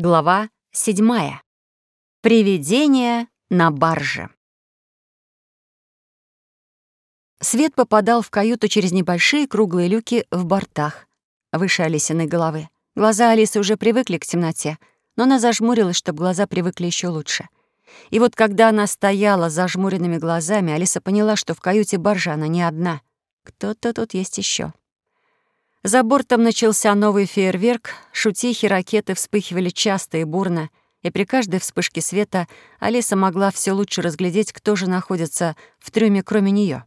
Глава седьмая. Привидение на барже. Свет попадал в каюту через небольшие круглые люки в бортах, выше Алисиной головы. Глаза Алисы уже привыкли к темноте, но она зажмурилась, чтобы глаза привыкли еще лучше. И вот когда она стояла с зажмуренными глазами, Алиса поняла, что в каюте баржа она не одна. Кто-то тут есть еще. За бортом начался новый фейерверк, шутихи, ракеты вспыхивали часто и бурно, и при каждой вспышке света Алиса могла все лучше разглядеть, кто же находится в трюме, кроме нее.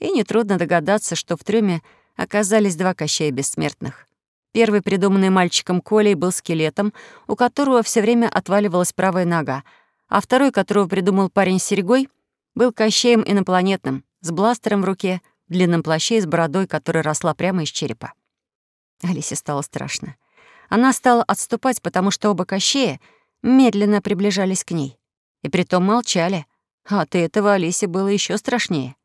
И нетрудно догадаться, что в трюме оказались два кощея бессмертных. Первый, придуманный мальчиком Колей, был скелетом, у которого все время отваливалась правая нога, а второй, которого придумал парень с серегой, был кощеем инопланетным, с бластером в руке, в длинном плаще и с бородой, которая росла прямо из черепа. Алисе стало страшно. Она стала отступать, потому что оба кощея медленно приближались к ней. И притом молчали. А от этого Алисе было еще страшнее.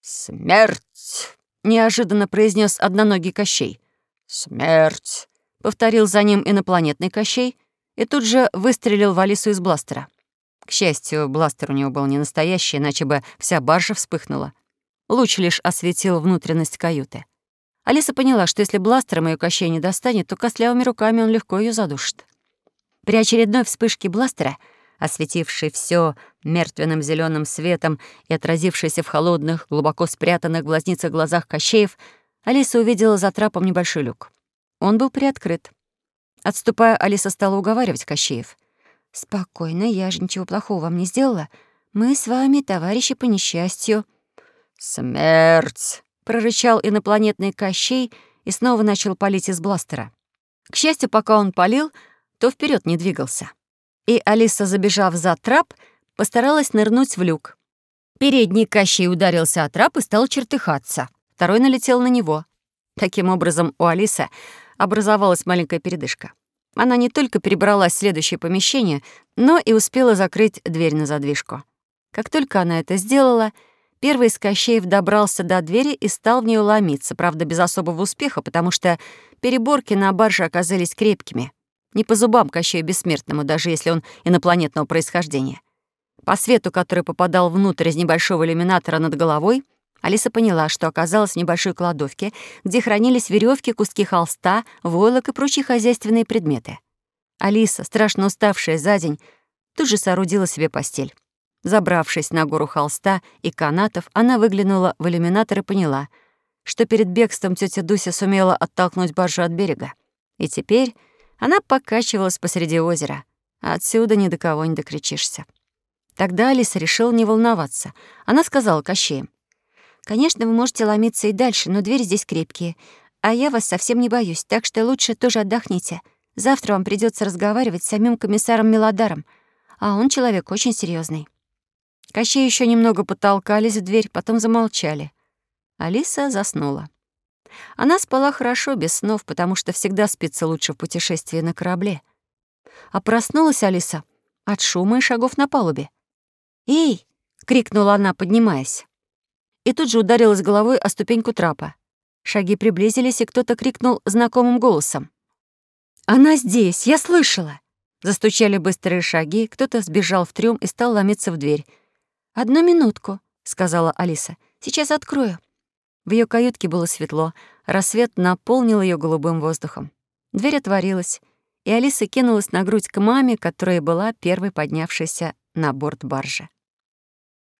«Смерть!» — неожиданно произнес одноногий Кощей. «Смерть!» — повторил за ним инопланетный Кощей и тут же выстрелил в Алису из бластера. К счастью, бластер у него был не настоящий, иначе бы вся баржа вспыхнула. Луч лишь осветил внутренность каюты. Алиса поняла, что если бластером ее Кощей не достанет, то костлявыми руками он легко ее задушит. При очередной вспышке бластера, осветившей все мертвенным зеленым светом и отразившейся в холодных, глубоко спрятанных в глазницах глазах Кощеев, Алиса увидела за трапом небольшой люк. Он был приоткрыт. Отступая, Алиса стала уговаривать Кощеев. «Спокойно, я же ничего плохого вам не сделала. Мы с вами товарищи по несчастью». «Смерть!» Прорычал инопланетный Кощей и снова начал палить из бластера. К счастью, пока он палил, то вперед не двигался. И Алиса, забежав за трап, постаралась нырнуть в люк. Передний Кощей ударился о трап и стал чертыхаться. Второй налетел на него. Таким образом, у Алисы образовалась маленькая передышка. Она не только перебралась в следующее помещение, но и успела закрыть дверь на задвижку. Как только она это сделала — Первый из Кощеев добрался до двери и стал в нее ломиться, правда, без особого успеха, потому что переборки на барже оказались крепкими. Не по зубам Кощею Бессмертному, даже если он инопланетного происхождения. По свету, который попадал внутрь из небольшого иллюминатора над головой, Алиса поняла, что оказалась в небольшой кладовке, где хранились веревки, куски холста, войлок и прочие хозяйственные предметы. Алиса, страшно уставшая за день, тут же соорудила себе постель. Забравшись на гору холста и канатов, она выглянула в иллюминатор и поняла, что перед бегством тетя Дуся сумела оттолкнуть баржу от берега. И теперь она покачивалась посреди озера, а отсюда ни до кого не докричишься. Тогда Алиса решила не волноваться. Она сказала Кощеям, «Конечно, вы можете ломиться и дальше, но двери здесь крепкие, а я вас совсем не боюсь, так что лучше тоже отдохните. Завтра вам придется разговаривать с самим комиссаром Мелодаром, а он человек очень серьезный. Кощей еще немного потолкались в дверь, потом замолчали. Алиса заснула. Она спала хорошо, без снов, потому что всегда спится лучше в путешествии на корабле. А проснулась Алиса от шума и шагов на палубе. «Эй!» — крикнула она, поднимаясь. И тут же ударилась головой о ступеньку трапа. Шаги приблизились, и кто-то крикнул знакомым голосом. «Она здесь! Я слышала!» Застучали быстрые шаги, кто-то сбежал в трюм и стал ломиться в дверь. «Одну минутку», — сказала Алиса. «Сейчас открою». В ее каютке было светло, рассвет наполнил ее голубым воздухом. Дверь отворилась, и Алиса кинулась на грудь к маме, которая была первой поднявшейся на борт баржи.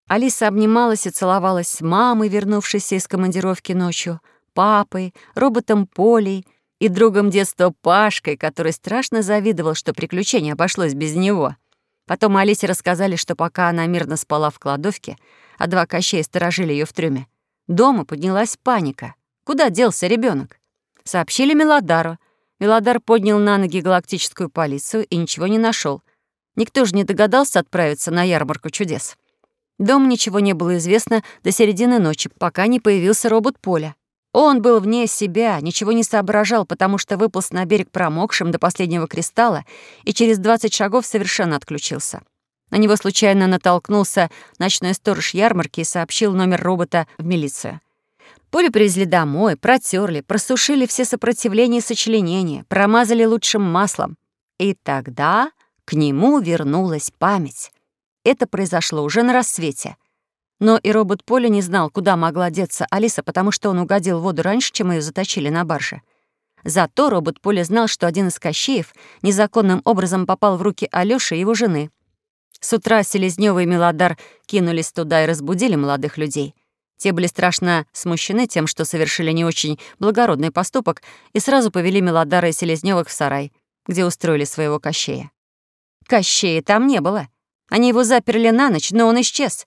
Алиса обнималась и целовалась с мамой, вернувшейся из командировки ночью, папой, роботом Полей и другом детства Пашкой, который страшно завидовал, что приключение обошлось без него — Потом Алисе рассказали, что пока она мирно спала в кладовке, а два кощей сторожили ее в трюме, дома поднялась паника. Куда делся ребенок? Сообщили Мелодару. Мелодар поднял на ноги галактическую полицию и ничего не нашел. Никто же не догадался отправиться на ярмарку чудес. Дом ничего не было известно до середины ночи, пока не появился робот Поля. Он был вне себя, ничего не соображал, потому что выполз на берег промокшим до последнего кристалла и через 20 шагов совершенно отключился. На него случайно натолкнулся ночной сторож ярмарки и сообщил номер робота в милицию. Поле привезли домой, протерли, просушили все сопротивления и сочленения, промазали лучшим маслом. И тогда к нему вернулась память. Это произошло уже на рассвете. Но и робот Поля не знал, куда могла деться Алиса, потому что он угодил в воду раньше, чем ее заточили на барже. Зато робот Поля знал, что один из Кощеев незаконным образом попал в руки Алёши и его жены. С утра Селезнёва и Мелодар кинулись туда и разбудили молодых людей. Те были страшно смущены тем, что совершили не очень благородный поступок, и сразу повели Мелодара и Селезнёвых в сарай, где устроили своего Кощея. Кощея там не было. Они его заперли на ночь, но он исчез.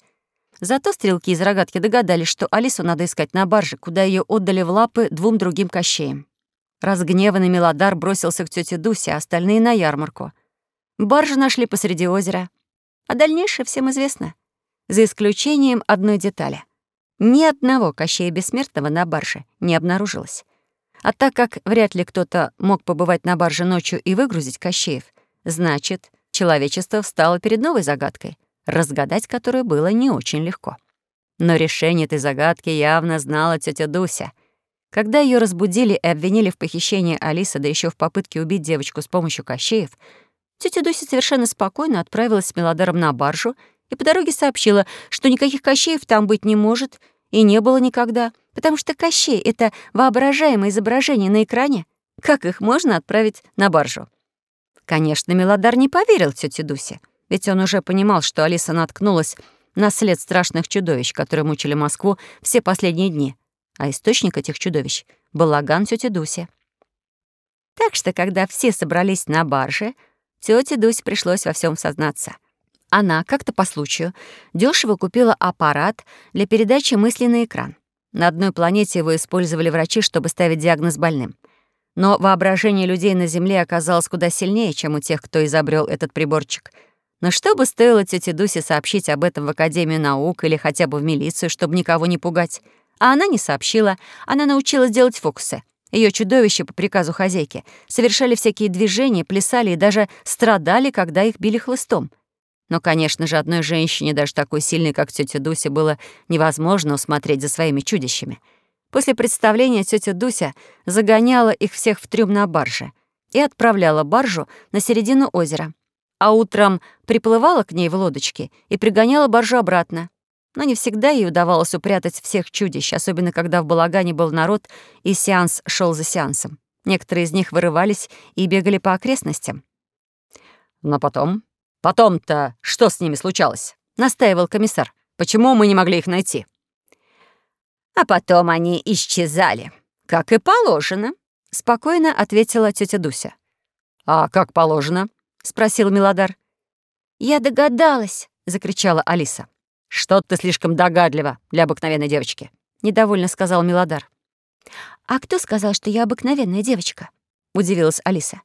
Зато стрелки из рогатки догадались, что Алису надо искать на барже, куда ее отдали в лапы двум другим Кощеям. Разгневанный Мелодар бросился к тете Дусе, а остальные — на ярмарку. Баржу нашли посреди озера. А дальнейшее всем известно. За исключением одной детали. Ни одного Кощея Бессмертного на барже не обнаружилось. А так как вряд ли кто-то мог побывать на барже ночью и выгрузить Кощеев, значит, человечество встало перед новой загадкой, разгадать которую было не очень легко. Но решение этой загадки явно знала тетя Дуся. Когда ее разбудили и обвинили в похищении Алисы, да еще в попытке убить девочку с помощью Кощеев, тетя Дуся совершенно спокойно отправилась с Мелодаром на баржу и по дороге сообщила, что никаких Кощеев там быть не может и не было никогда, потому что Кощей — это воображаемое изображение на экране. Как их можно отправить на баржу? Конечно, Мелодар не поверил тете Дусе, ведь он уже понимал, что Алиса наткнулась на след страшных чудовищ, которые мучили Москву все последние дни. А источник этих чудовищ — балаган тети Дуси. Так что, когда все собрались на барже, тете Дусе пришлось во всем сознаться — она как-то по случаю дешево купила аппарат для передачи мыслей на экран. На одной планете его использовали врачи, чтобы ставить диагноз больным. Но воображение людей на Земле оказалось куда сильнее, чем у тех, кто изобрел этот приборчик. Но что бы стоило тете Дусе сообщить об этом в Академию наук или хотя бы в милицию, чтобы никого не пугать? А она не сообщила, она научилась делать фокусы. Ее чудовища по приказу хозяйки совершали всякие движения, плясали и даже страдали, когда их били хлыстом — но, конечно же, одной женщине, даже такой сильной, как тетя Дуся, было невозможно усмотреть за своими чудищами. После представления тетя Дуся загоняла их всех в трюм на барже и отправляла баржу на середину озера. А утром приплывала к ней в лодочке и пригоняла баржу обратно. Но не всегда ей удавалось упрятать всех чудищ, особенно когда в балагане был народ и сеанс шел за сеансом. Некоторые из них вырывались и бегали по окрестностям. Но потом «Потом-то что с ними случалось?» — настаивал комиссар. «Почему мы не могли их найти?» «А потом они исчезали, как и положено», — спокойно ответила тетя Дуся. «А как положено?» — спросил Милодар. «Я догадалась», — закричала Алиса. «Что ты слишком догадлива для обыкновенной девочки», — недовольно сказал Милодар. «А кто сказал, что я обыкновенная девочка?» — удивилась Алиса.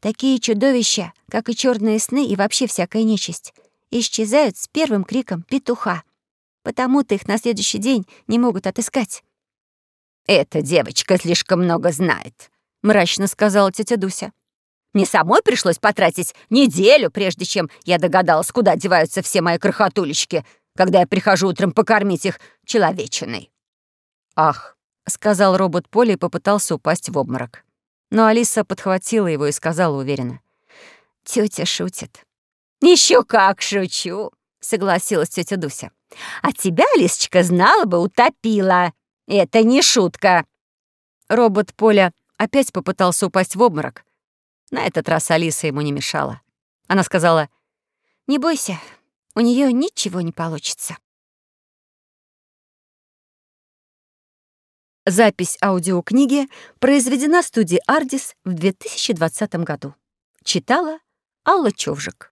Такие чудовища, как и черные сны и вообще всякая нечисть, исчезают с первым криком петуха. Потому-то их на следующий день не могут отыскать. «Эта девочка слишком много знает», — мрачно сказала тетя Дуся. «Мне самой пришлось потратить неделю, прежде чем я догадалась, куда деваются все мои крохотулечки, когда я прихожу утром покормить их человечиной». «Ах», — сказал робот Поли и попытался упасть в обморок. Но Алиса подхватила его и сказала уверенно. «Тётя шутит». Еще как шучу», — согласилась тетя Дуся. «А тебя, Алисочка, знала бы, утопила. Это не шутка». Робот Поля опять попытался упасть в обморок. На этот раз Алиса ему не мешала. Она сказала, «Не бойся, у нее ничего не получится». Запись аудиокниги произведена студией «Ардис» в 2020 году. Читала Алла Човжик.